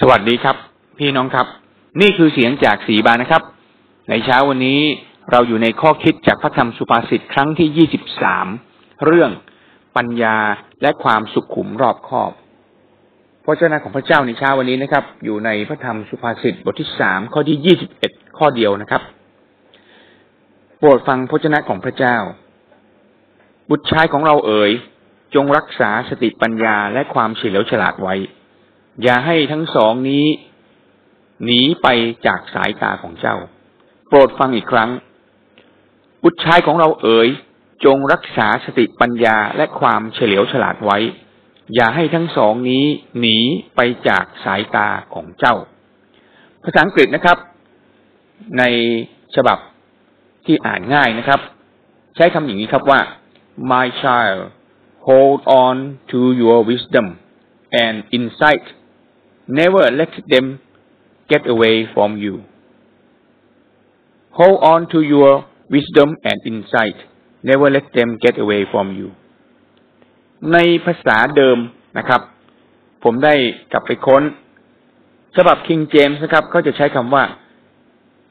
สวัสดีครับ พี่น้องครับ นี่คือเสียงจากสีบานนะครับ ในเช้าวันนี้เราอยู่ในข้อคิดจากพระธรรมสุภาษิตครั้งที่ยี่สิบสามเรื่องปัญญาและความสุขุมรอบคอบพระเจ้าของพระเจ้าในเช้าวันนี้นะครับ อยู่ในพระธรรมสุภาษิตบทที่สามข้อที่ยี่สิบเอ็ดข้อเดียวนะครับ โปรดฟังพระเจ้าของพระเจ้า บุตรชายของเราเอ๋ยจงรักษาสติปัญญาและความเฉลียวฉลาดไว้ อย่าให้ทั้งสองนี้หนีไปจากสายตาของเจ้า โปรดฟังอีกครั้ง บุตรชายของเราเอ๋ย จงรักษาสติปัญญาและความเฉลียวฉลาดไว้ อย่าให้ทั้งสองนี้หนีไปจากสายตาของเจ้า ภาษาอังกฤษนะครับ ในฉบับที่อ่านง่ายนะครับ ใช้คำอย่างนี้ครับว่า my child hold on to your wisdom and insight Never let them get away from you. Hold on to your wisdom and insight. Never let them get away from you. ในภาษาเดิมนะครับ ผมได้กลับไปค้นฉบับ King James นะครับเขาจะใช้คำว่า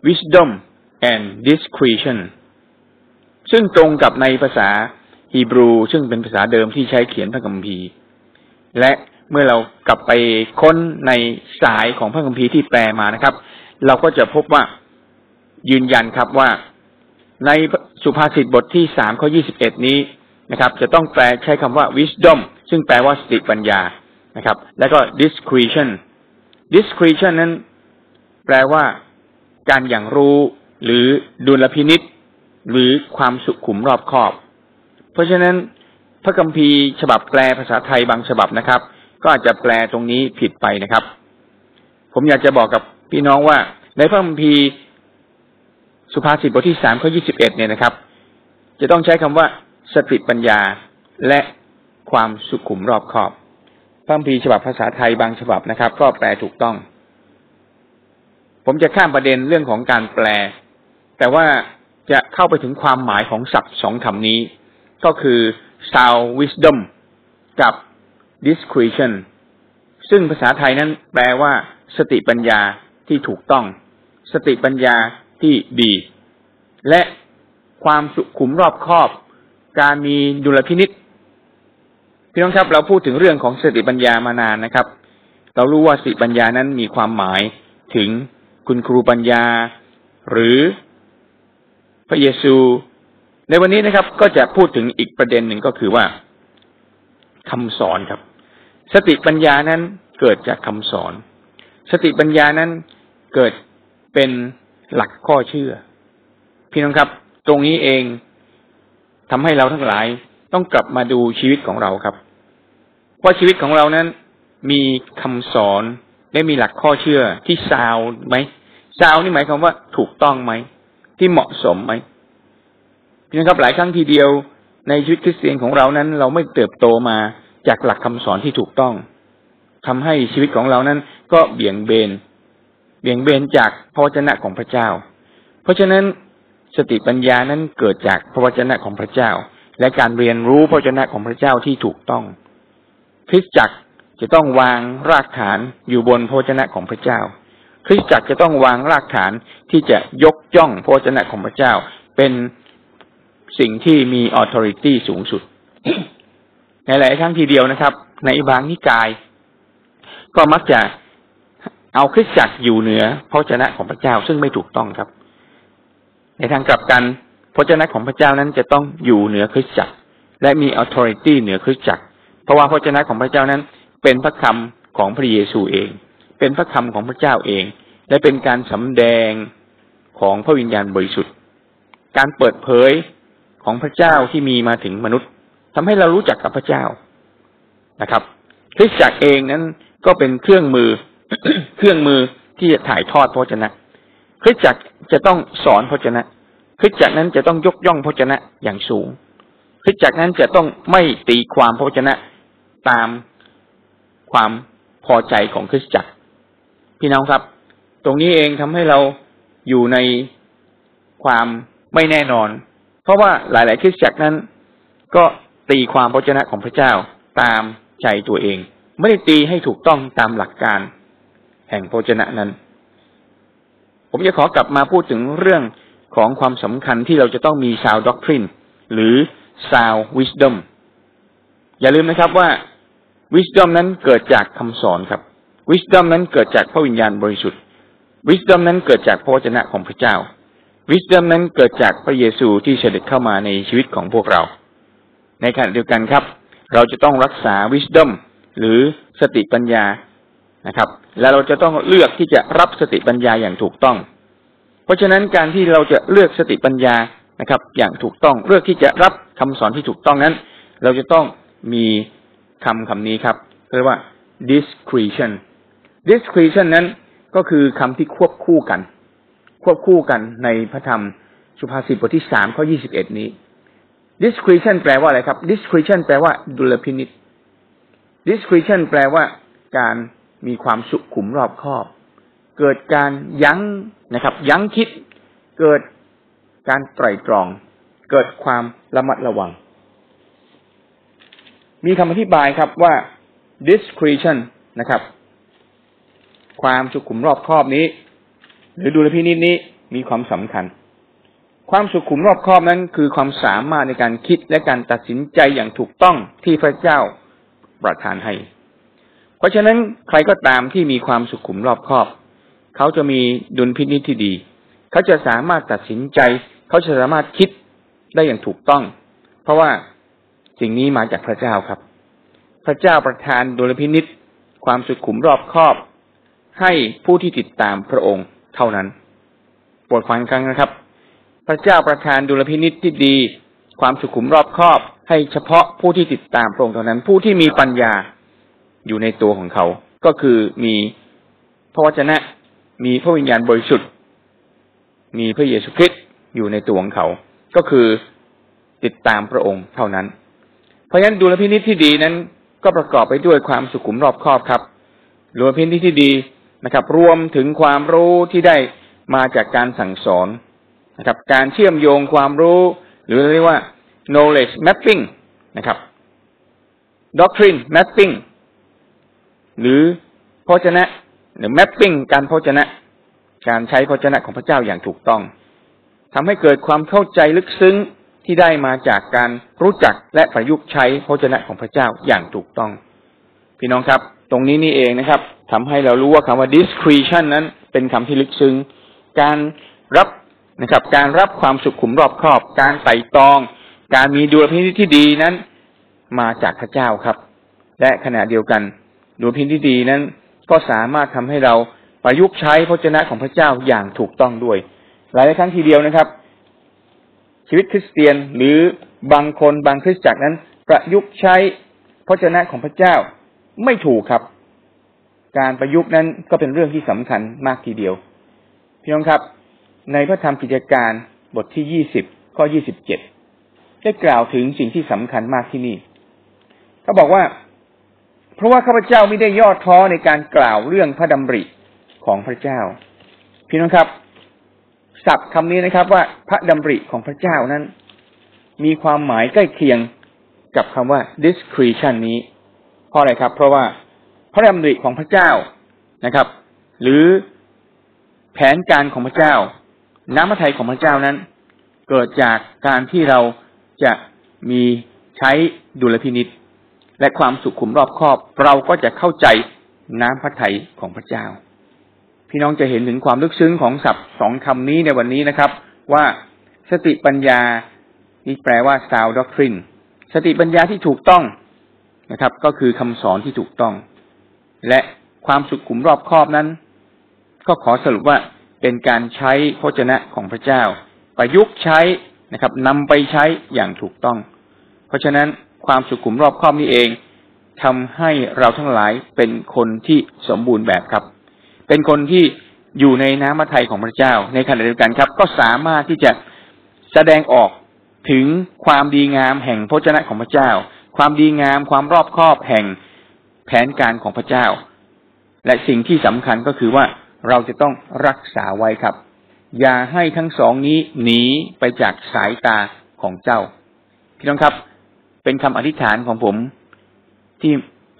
wisdom and discretion ซึ่งตรงกับในภาษาฮีบรู ซึ่งเป็นภาษาเดิมที่ใช้เขียนพระคัมภีร์ และ เมื่อเรากลับไปค้นในสายของพระคัมภีร์ที่แปลมานะครับ เราก็จะพบว่ายืนยันครับว่าในสุภาษิตบทที่สามข้อยี่สิบเอ็ดนี้นะครับ จะต้องแปลใช้คำว่า wisdom ซึ่งแปลว่าสติปัญญานะครับ แล้วก็ discretion discretion นั้น แปลว่า การอย่างรู้ หรือดุลพินิษหรือความสุขุมรอบคอบ เพราะฉะนั้นพระคัมภีร์ฉบับแปลภาษาไทยบางฉบับนะครับ ก็อาจจะแปลตรงนี้ผิดไปนะครับ ผมอยากจะบอกกับพี่น้องว่า ในพระคัมภีร์สุภาษิตบทที่สามข้อยี่สิบเอ็ดเนี่ยนะครับ จะต้องใช้คำว่าสติปัญญาและความสุขุมรอบคอบพระคัมภีร์ฉบับภาษาไทยบางฉบับนะครับ ก็แปลถูกต้อง ผมจะข้ามประเด็นเรื่องของการแปล แต่ว่าจะเข้าไปถึงความหมายของศัพท์สองคำนี้ ก็คือ sound wisdom กับ discretion ซึ่งภาษาไทยนั้นแปลว่า สติปัญญาที่ถูกต้อง สติปัญญาที่ดี และความสุขุมรอบคอบ การมีดุลพินิษพี่น้องครับเราพูดถึงเรื่องของสติปัญญามานานนะครับ เรารู้ว่าสติปัญญานั้นมีความหมายถึงคุณครูปัญญา หรือพระเยซู ในวันนี้นะครับ ก็จะพูดถึงอีกประเด็นหนึ่งก็คือว่าคำสอนครับ สติปัญญานั้นเกิดจากคำสอน สติปัญญานั้นเกิดเป็นหลักข้อเชื่อ พี่น้องครับ ตรงนี้เองทำให้เราทั้งหลายต้องกลับมาดูชีวิตของเราครับว่าชีวิตของเรานั้นมีคำสอนและมีหลักข้อเชื่อที่ซาวไหมซาวนี่หมายความว่าถูกต้องไหม ที่เหมาะสมไหมพี่น้องครับหลายครั้งทีเดียวในชีวิตคริสเตียนของเรานั้น เราไม่เติบโตมา จากหลักคำสอนที่ถูกต้องทำให้ชีวิตของเรานั้น ก็เบี่ยงเบน เบี่ยงเบนจากพระวจนะของพระเจ้า เพราะฉะนั้นสติปัญญานั้นเกิดจากพระวจนะของพระเจ้า และการเรียนรู้พระวจนะของพระเจ้าที่ถูกต้องคริสตจักรจะต้องวางรากฐานอยู่บนพระวจนะของพระเจ้า คริสตจักรจะต้องวางรากฐานที่จะยกย่องพระวจนะของพระเจ้า เป็นสิ่งที่มีออโตริตี้สูงสุด หลายๆครั้งทีเดียวนะครับ ในบางนิกาย ก็มักจะเอาคริสตจักรอยู่เหนือพระเจ้าของพระเจ้าซึ่งไม่ถูกต้องครับ ในทางกลับกันพระเจ้าของพระเจ้านั้นจะต้องอยู่เหนือคริสตจักร และมีออโตริตี้เหนือคริสตจักร เพราะว่าพระเจ้าของพระเจ้านั้น เป็นพระคำของพระเยซูเอง เป็นพระคำของพระเจ้าเอง และเป็นการสำแดงของพระวิญญาณบริสุทธิ์ การเปิดเผยของพระเจ้าที่มีมาถึงมนุษย์ ทำให้เรารู้จักกับพระเจ้านะครับคริสตจักรเองนั้นก็เป็นเครื่องมือ เครื่องมือที่จะถ่ายทอดพระเจ้าคริสตจักรจะต้องสอนพระเจ้าคริสตจักรนั้นจะต้องยกย่องพระเจ้าอย่างสูงคริสตจักรนั้นจะต้องไม่ตีความพระเจ้าตามความพอใจของคริสตจักร พี่น้องครับ ตรงนี้เองทำให้เราอยู่ในความไม่แน่นอน เพราะว่าหลาย ๆ คริสตจักรนั้นก็ ตีความพระเจ้าของพระเจ้าตามใจตัวเอง ไม่ได้ตีให้ถูกต้องตามหลักการ แห่งพระชนะนั้น ผมจะขอกลับมาพูดถึงเรื่องของความสำคัญที่เราจะต้องมี sound doctrine หรือ sound wisdom อย่าลืมนะครับว่า wisdom นั้นเกิดจากคำสอนครับ wisdom นั้นเกิดจากพระวิญญาณบริสุทธิ์ wisdom นั้นเกิดจากพระวจนะของพระเจ้า wisdom นั้นเกิดจากพระเยซูที่เสด็จเข้ามาในชีวิตของพวกเรา ในขณะเดียวกันครับ เราจะต้องรักษา wisdom หรือสติปัญญานะครับ และเราจะต้องเลือกที่จะรับสติปัญญาอย่างถูกต้อง เพราะฉะนั้นการที่เราจะเลือกสติปัญญานะครับ อย่างถูกต้องเลือกที่จะรับคำสอนที่ถูกต้องนั้น เราจะต้องมีคำคำนี้ครับเรียกว่า discretion discretion นั้นก็คือคำที่ควบคู่กัน ควบคู่กันในพระธรรมสุภาษิตบทที่สามข้อยี่สิบเอ็ดนี้ discretion แปลว่าอะไรครับ discretion แปลว่าดุลพินิษ discretion แปลว่า การมีความสุขุมรอบคอบ เกิดการยั้งนะครับ ยั้งคิด เกิดการไตร่ตรอง เกิดความระมัดระวัง มีคำอธิบายครับว่า discretion นะครับ ความสุขุมรอบคอบนี้ หรือดุลพินิจนี้มีความสำคัญ ความสุขุมรอบคอบนั้นคือความสามารถในการคิดและการตัดสินใจอย่างถูกต้องที่พระเจ้าประทานให้ เพราะฉะนั้นใครก็ตามที่มีความสุขุมรอบคอบ เขาจะมีดุลพินิจที่ดี เขาจะสามารถตัดสินใจ เขาจะสามารถคิดได้อย่างถูกต้อง เพราะว่าสิ่งนี้มาจากพระเจ้าครับ พระเจ้าประทานดุลพินิษความสุขุมรอบคอบ ให้ผู้ที่ติดตามพระองค์เท่านั้น โปรดฟังครั้งนะครับ ระเจ้าประทานดุลพินิษที่ดี ความสุขุมรอบคอบให้เฉพาะผู้ที่ติดตามพระองค์เท่านั้น ผู้ที่มีปัญญาอยู่ในตัวของเขา ก็คือมีพระวจนะ มีพระวิญญาณบริสุทธิ์ มีพระเยซูคริสต์อยู่ในตัวของเขา ก็คือติดตามพระองค์เท่านั้น เพราะฉะนั้นดุลพินิจที่ดีนั้น ก็ประกอบไปด้วยความสุขุมรอบคอบครับดุลพินิจที่ดีนะครับ รวมถึงความรู้ที่ได้มาจากการสั่งสอน นะครับ การเชื่อมโยงความรู้ หรือเรียกว่า knowledge mapping นะครับ doctrine mapping หรือพจนะ หรือ mapping การพจนะ การใช้พจนะของพระเจ้าอย่างถูกต้องทำให้เกิดความเข้าใจลึกซึ้งที่ได้มาจากการรู้จักและประยุกต์ใช้พระเจ้าของพระเจ้าอย่างถูกต้อง พี่น้องครับ ตรงนี้นี่เองนะครับทำให้เรารู้ว่าคำว่า discretion นั้นเป็นคำที่ลึกซึ้ง การรับ นะครับ การรับความสุขขุมรอบครอบ การไต่ตอง การมีดุลพินิจที่ดีนั้น มาจากพระเจ้าครับ และขณะเดียวกันดุลพินิจที่ดีนั้น ก็สามารถทำให้เราประยุกต์ใช้พระเจ้าของพระเจ้าอย่างถูกต้องด้วย หลายครั้งทีเดียวนะครับ ชีวิตคริสเตียนหรือบางคนบางคริสตจักรนั้น ประยุกต์ใช้พระเจ้าของพระเจ้าไม่ถูกครับการประยุกต์นั้นก็เป็นเรื่องที่สำคัญมากทีเดียว พี่น้องครับ ในพระธรรมกิจการบทที่ยี่สิบข้อยี่สิบเจ็ดได้กล่าวถึงสิ่งที่สำคัญมากที่นี่เขาบอกว่า เพราะว่าข้าพเจ้าไม่ได้ย่อท้อในการกล่าวเรื่องพระดำริของพระเจ้า พี่น้องครับศัพท์คำนี้นะครับ ว่าพระดำริของพระเจ้านั้น มีความหมายใกล้เคียงกับคำว่า discretion นี้ เพราะอะไรครับ เพราะว่าพระดำริของพระเจ้านะครับ หรือแผนการของพระเจ้า น้ำพระทัยของพระเจ้านั้น เกิดจากการที่เราจะมีใช้ดุลพินิษและความสุขุมรอบคอบ เราก็จะเข้าใจน้ำพระทัยของพระเจ้า พี่น้องจะเห็นถึงความลึกซึ้งของศัพท์สองคำนี้ในวันนี้นะครับ ว่าสติปัญญานี่แปลว่า sound doctrine สติปัญญาที่ถูกต้องนะครับ ก็คือคำสอนที่ถูกต้อง และความสุขุมรอบคอบนั้น ก็ขอสรุปว่า เป็นการใช้พระเจ้าของพระเจ้า ประยุกต์ใช้นะครับนำไปใช้อย่างถูกต้อง เพราะฉะนั้นความสุขุมรอบครอบนี้เองทำให้เราทั้งหลายเป็นคนที่สมบูรณ์แบบครับ เป็นคนที่อยู่ในน้ำพระทัยของพระเจ้า ในขณะเดียวกันครับ ก็สามารถที่จะแสดงออกถึงความดีงามแห่งพระเจ้าของพระเจ้า ความดีงามความรอบคอบแห่งแผนการของพระเจ้า และสิ่งที่สำคัญก็คือว่า เราจะต้องรักษาไว้ครับ อย่าให้ทั้งสองนี้หนีไปจากสายตาของเจ้า พี่น้องครับ เป็นคำอธิษฐานของผม ที่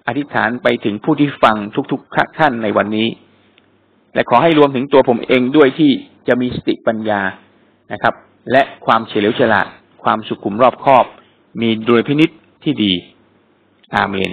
อธิษฐานไปถึงผู้ที่ฟังทุกๆท่านในวันนี้ และขอให้รวมถึงตัวผมเองด้วยที่จะมีสติปัญญานะครับ และความเฉลียวฉลาด ความสุขุมรอบคอบ มีดุลพินิษที่ดี อาเมน